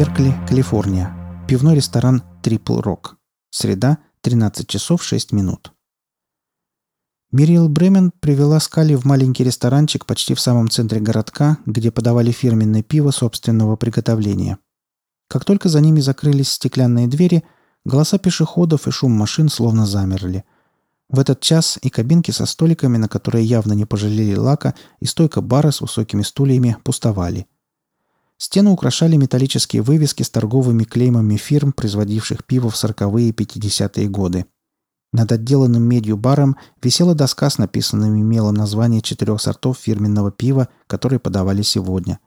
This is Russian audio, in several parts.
Беркли, Калифорния. Пивной ресторан Triple Rock. Среда, 13 часов 6 минут. Мириэл Бремен привела Скали в маленький ресторанчик почти в самом центре городка, где подавали фирменное пиво собственного приготовления. Как только за ними закрылись стеклянные двери, голоса пешеходов и шум машин словно замерли. В этот час и кабинки со столиками, на которые явно не пожалели лака, и стойка бара с высокими стульями пустовали. Стены украшали металлические вывески с торговыми клеймами фирм, производивших пиво в 40-е и 50-е годы – над отделанным медью баром висела доска с написанными мелом названия четырех сортов фирменного пива, которые подавали сегодня.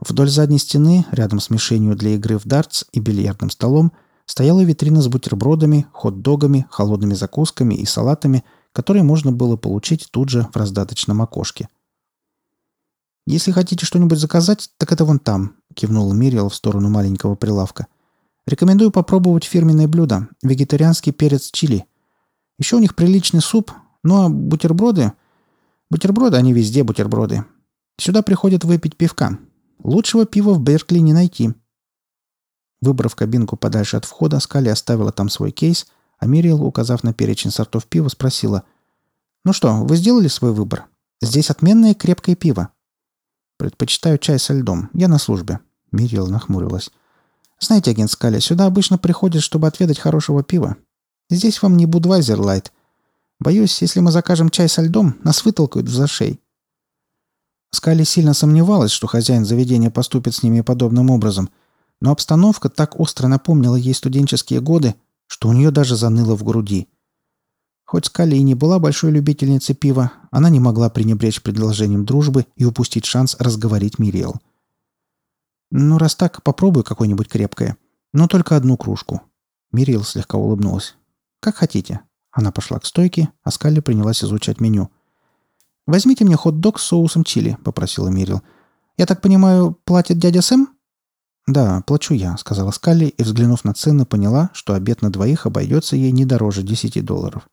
Вдоль задней стены, рядом с мишенью для игры в дартс и бильярдным столом, стояла витрина с бутербродами, хот-догами, холодными закусками и салатами, которые можно было получить тут же в раздаточном окошке. «Если хотите что-нибудь заказать, так это вон там», — кивнул Мириал в сторону маленького прилавка. «Рекомендую попробовать фирменное блюдо — вегетарианский перец чили — еще у них приличный суп, ну а бутерброды... Бутерброды, они везде бутерброды. Сюда приходят выпить пивка. Лучшего пива в Беркли не найти. Выбрав кабинку подальше от входа, Скали оставила там свой кейс, а Мириэл, указав на перечень сортов пива, спросила. «Ну что, вы сделали свой выбор? Здесь отменное крепкое пиво». «Предпочитаю чай со льдом. Я на службе». Мириэл нахмурилась. «Знаете, агент Скали, сюда обычно приходят, чтобы отведать хорошего пива. Здесь вам не Будвайзер Лайт. Боюсь, если мы закажем чай со льдом, нас вытолкают в зашей». Скали сильно сомневалась, что хозяин заведения поступит с ними подобным образом, но обстановка так остро напомнила ей студенческие годы, что у нее даже заныло в груди. Хоть Скали и не была большой любительницей пива, она не могла пренебречь предложением дружбы и упустить шанс разговорить Мириэл. «Ну, раз так, попробуй какое-нибудь крепкое. Но только одну кружку». Мириэл слегка улыбнулась. «Как хотите». Она пошла к стойке, а Скалли принялась изучать меню. «Возьмите мне хот-дог с соусом чили», — попросила Мирил. «Я так понимаю, платит дядя Сэм?» «Да, плачу я», — сказала Скалли и, взглянув на цены, поняла, что обед на двоих обойдется ей не дороже 10 долларов.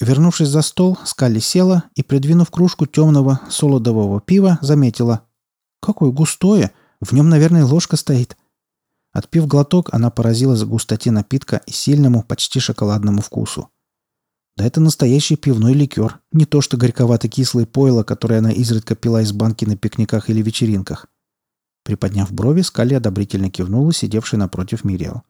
Вернувшись за стол, Скалли села и, придвинув кружку темного солодового пива, заметила. «Какое густое! В нем, наверное, ложка стоит». Отпив глоток, она поразилась густоте напитка и сильному, почти шоколадному вкусу. Да это настоящий пивной ликер, не то что горьковато-кислое пойло, которое она изредка пила из банки на пикниках или вечеринках. Приподняв брови, Скали одобрительно кивнула, сидевшей напротив Мириэл.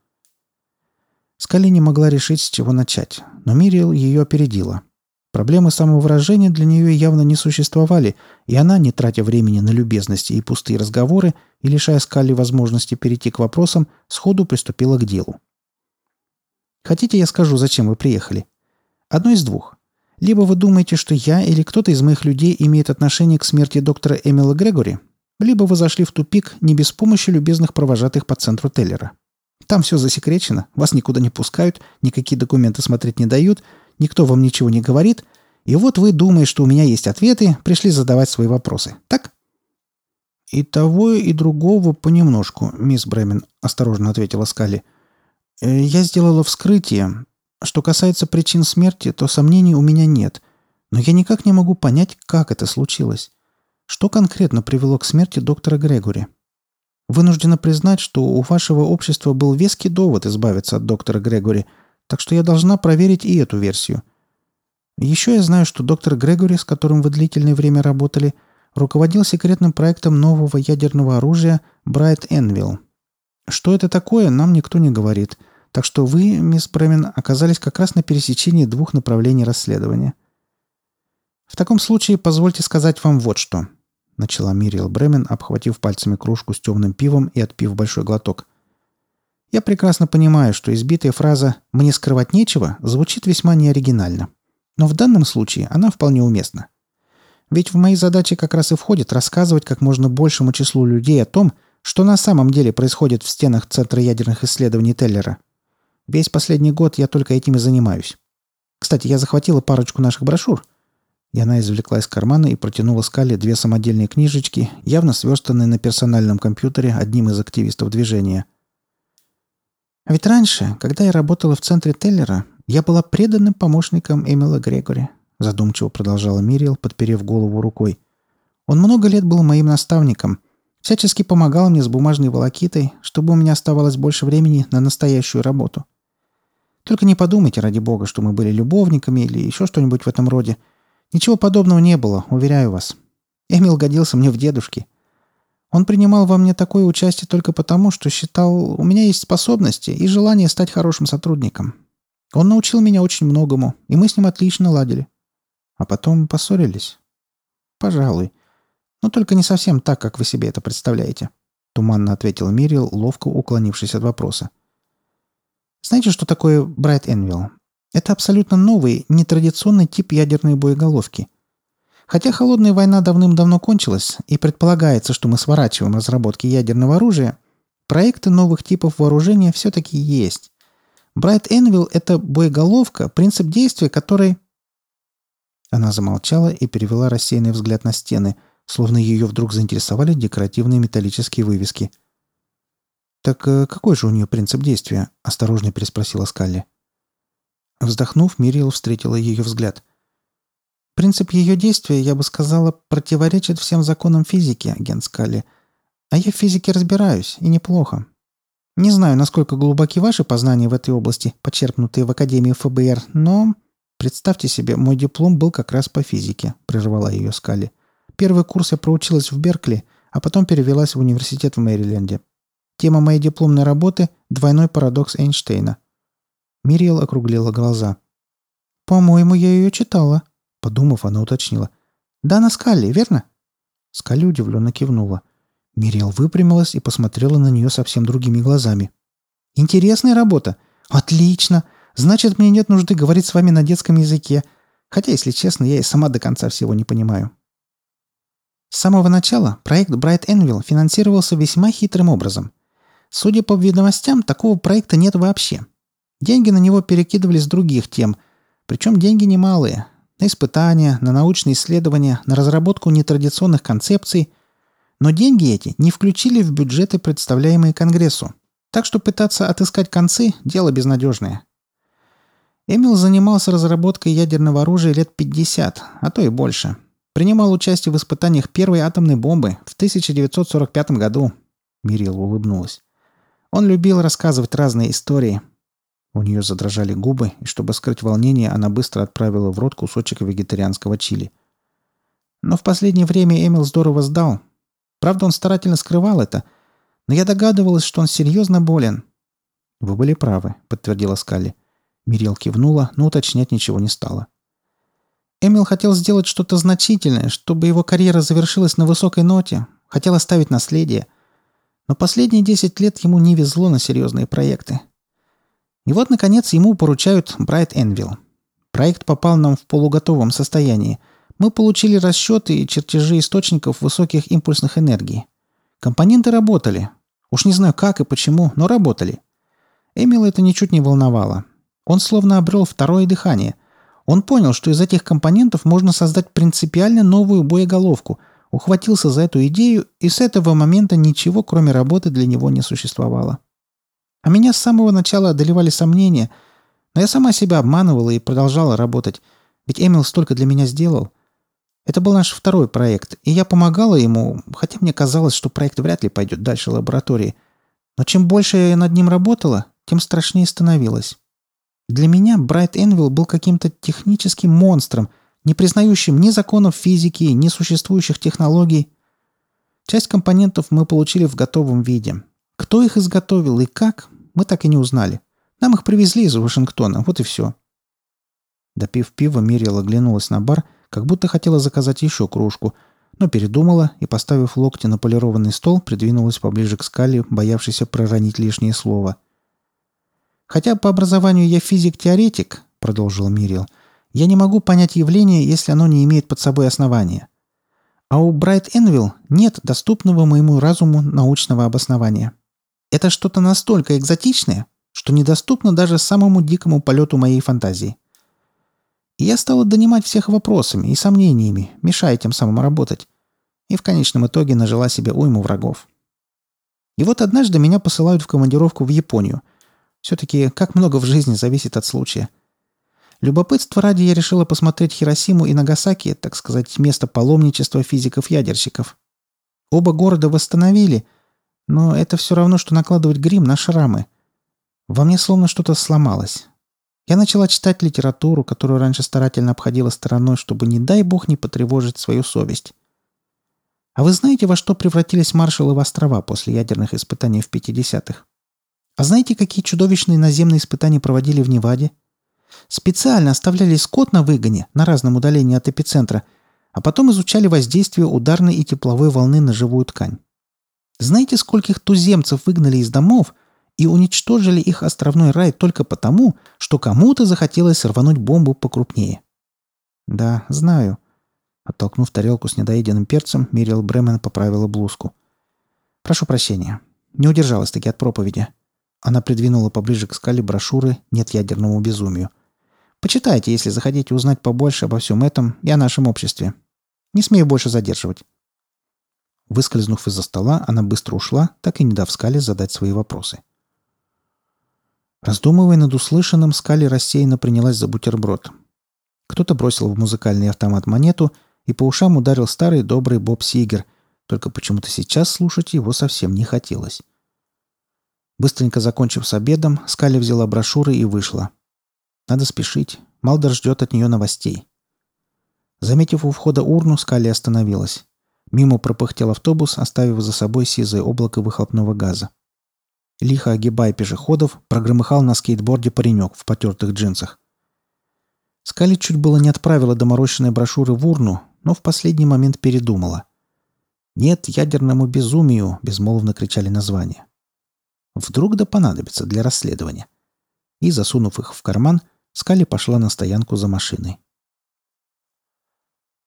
Скали не могла решить, с чего начать, но Мириэл ее опередила – Проблемы самовыражения для нее явно не существовали, и она, не тратя времени на любезности и пустые разговоры и лишая Скалли возможности перейти к вопросам, сходу приступила к делу. «Хотите, я скажу, зачем вы приехали?» «Одно из двух. Либо вы думаете, что я или кто-то из моих людей имеет отношение к смерти доктора Эмила Грегори, либо вы зашли в тупик не без помощи любезных провожатых по центру Теллера. Там все засекречено, вас никуда не пускают, никакие документы смотреть не дают – никто вам ничего не говорит, и вот вы, думая, что у меня есть ответы, пришли задавать свои вопросы. Так?» «И того, и другого понемножку, мисс Бремен», — осторожно ответила Скали. «Э, «Я сделала вскрытие. Что касается причин смерти, то сомнений у меня нет. Но я никак не могу понять, как это случилось. Что конкретно привело к смерти доктора Грегори? Вынуждена признать, что у вашего общества был веский довод избавиться от доктора Грегори — так что я должна проверить и эту версию. Еще я знаю, что доктор Грегори, с которым вы длительное время работали, руководил секретным проектом нового ядерного оружия Брайт Энвилл. Что это такое, нам никто не говорит. Так что вы, мисс Бремен, оказались как раз на пересечении двух направлений расследования. В таком случае позвольте сказать вам вот что. Начала Мириэл Бремен, обхватив пальцами кружку с темным пивом и отпив большой глоток. Я прекрасно понимаю, что избитая фраза «мне скрывать нечего» звучит весьма неоригинально. Но в данном случае она вполне уместна. Ведь в мои задачи как раз и входит рассказывать как можно большему числу людей о том, что на самом деле происходит в стенах Центра ядерных исследований Теллера. Весь последний год я только этим и занимаюсь. Кстати, я захватила парочку наших брошюр. И она извлекла из кармана и протянула Скале две самодельные книжечки, явно сверстанные на персональном компьютере одним из активистов движения – а ведь раньше, когда я работала в центре Теллера, я была преданным помощником Эмила Грегори, задумчиво продолжала Мириэл, подперев голову рукой. Он много лет был моим наставником. Всячески помогал мне с бумажной волокитой, чтобы у меня оставалось больше времени на настоящую работу. Только не подумайте, ради бога, что мы были любовниками или еще что-нибудь в этом роде. Ничего подобного не было, уверяю вас. Эмил годился мне в дедушке. Он принимал во мне такое участие только потому, что считал, у меня есть способности и желание стать хорошим сотрудником. Он научил меня очень многому, и мы с ним отлично ладили. А потом поссорились. Пожалуй. Но только не совсем так, как вы себе это представляете», — туманно ответил Мирил, ловко уклонившись от вопроса. «Знаете, что такое Брайт Энвилл? Это абсолютно новый, нетрадиционный тип ядерной боеголовки. Хотя холодная война давным-давно кончилась, и предполагается, что мы сворачиваем разработки ядерного оружия, проекты новых типов вооружения все-таки есть. Брайт Энвилл — это боеголовка, принцип действия которой...» Она замолчала и перевела рассеянный взгляд на стены — словно ее вдруг заинтересовали декоративные металлические вывески. «Так э, какой же у нее принцип действия?» – осторожно переспросила Скалли. Вздохнув, Мириэл встретила ее взгляд. «Принцип ее действия, я бы сказала, противоречит всем законам физики, агент Скалли. А я в физике разбираюсь, и неплохо. Не знаю, насколько глубоки ваши познания в этой области, почерпнутые в Академии ФБР, но...» «Представьте себе, мой диплом был как раз по физике», – прервала ее Скалли. – Первый курс я проучилась в Беркли, а потом перевелась в университет в Мэриленде. Тема моей дипломной работы – двойной парадокс Эйнштейна. Мириэл округлила глаза. «По-моему, я ее читала», – подумав, она уточнила. «Да, на Скалли, верно?» Скалли удивленно кивнула. Мириэл выпрямилась и посмотрела на нее совсем другими глазами. «Интересная работа. Отлично. Значит, мне нет нужды говорить с вами на детском языке. Хотя, если честно, я и сама до конца всего не понимаю. С самого начала проект Bright Anvil финансировался весьма хитрым образом. Судя по ведомостям, такого проекта нет вообще. Деньги на него перекидывались с других тем, причем деньги немалые. На испытания, на научные исследования, на разработку нетрадиционных концепций. Но деньги эти не включили в бюджеты, представляемые Конгрессу. Так что пытаться отыскать концы – дело безнадежное. Эмил занимался разработкой ядерного оружия лет 50, а то и больше – Принимал участие в испытаниях первой атомной бомбы в 1945 году. Мирил улыбнулась. Он любил рассказывать разные истории. У нее задрожали губы, и чтобы скрыть волнение, она быстро отправила в рот кусочек вегетарианского чили. Но в последнее время Эмил здорово сдал. Правда, он старательно скрывал это, но я догадывалась, что он серьезно болен. «Вы были правы», — подтвердила Скалли. Мирил кивнула, но уточнять ничего не стала. Эмил хотел сделать что-то значительное, чтобы его карьера завершилась на высокой ноте, хотел оставить наследие. Но последние 10 лет ему не везло на серьезные проекты. И вот, наконец, ему поручают Брайт Энвилл. Проект попал нам в полуготовом состоянии. Мы получили расчеты и чертежи источников высоких импульсных энергий. Компоненты работали. Уж не знаю как и почему, но работали. Эмил это ничуть не волновало. Он словно обрел второе дыхание – он понял, что из этих компонентов можно создать принципиально новую боеголовку, ухватился за эту идею, и с этого момента ничего, кроме работы, для него не существовало. А меня с самого начала одолевали сомнения, но я сама себя обманывала и продолжала работать, ведь Эмил столько для меня сделал. Это был наш второй проект, и я помогала ему, хотя мне казалось, что проект вряд ли пойдет дальше лаборатории. Но чем больше я над ним работала, тем страшнее становилось. Для меня Брайт Энвилл был каким-то техническим монстром, не признающим ни законов физики, ни существующих технологий. Часть компонентов мы получили в готовом виде. Кто их изготовил и как, мы так и не узнали. Нам их привезли из Вашингтона, вот и все. Допив пива, Мириэл оглянулась на бар, как будто хотела заказать еще кружку, но передумала и, поставив локти на полированный стол, придвинулась поближе к скале, боявшейся проронить лишнее слово – Хотя по образованию я физик-теоретик, продолжил Мирил, я не могу понять явление, если оно не имеет под собой основания. А у Брайт Энвилл нет доступного моему разуму научного обоснования. Это что-то настолько экзотичное, что недоступно даже самому дикому полету моей фантазии. И я стала донимать всех вопросами и сомнениями, мешая тем самым работать. И в конечном итоге нажила себе уйму врагов. И вот однажды меня посылают в командировку в Японию – все-таки как много в жизни зависит от случая. Любопытство ради я решила посмотреть Хиросиму и Нагасаки, так сказать, место паломничества физиков-ядерщиков. Оба города восстановили, но это все равно, что накладывать грим на шрамы. Во мне словно что-то сломалось. Я начала читать литературу, которую раньше старательно обходила стороной, чтобы, не дай бог, не потревожить свою совесть. А вы знаете, во что превратились маршалы в острова после ядерных испытаний в 50-х? А знаете, какие чудовищные наземные испытания проводили в Неваде? Специально оставляли скот на выгоне на разном удалении от эпицентра, а потом изучали воздействие ударной и тепловой волны на живую ткань. Знаете, скольких туземцев выгнали из домов и уничтожили их островной рай только потому, что кому-то захотелось рвануть бомбу покрупнее? Да, знаю. Оттолкнув тарелку с недоеденным перцем, Мириэл Бремен поправила блузку. «Прошу прощения. Не удержалась таки от проповеди». Она придвинула поближе к скале брошюры «Нет ядерному безумию». «Почитайте, если захотите узнать побольше обо всем этом и о нашем обществе. Не смею больше задерживать». Выскользнув из-за стола, она быстро ушла, так и не дав Скале задать свои вопросы. Раздумывая над услышанным, Скали рассеянно принялась за бутерброд. Кто-то бросил в музыкальный автомат монету, и по ушам ударил старый добрый Боб Сигер, только почему-то сейчас слушать его совсем не хотелось. Быстренько закончив с обедом, Скали взяла брошюры и вышла. Надо спешить. Малдер ждет от нее новостей. Заметив у входа урну, Скали остановилась. Мимо пропыхтел автобус, оставив за собой сизое облако выхлопного газа. Лихо огибая пешеходов, прогромыхал на скейтборде паренек в потертых джинсах. Скали чуть было не отправила доморощенные брошюры в урну, но в последний момент передумала. «Нет ядерному безумию!» — безмолвно кричали названия. Вдруг да понадобится для расследования. И, засунув их в карман, Скали пошла на стоянку за машиной.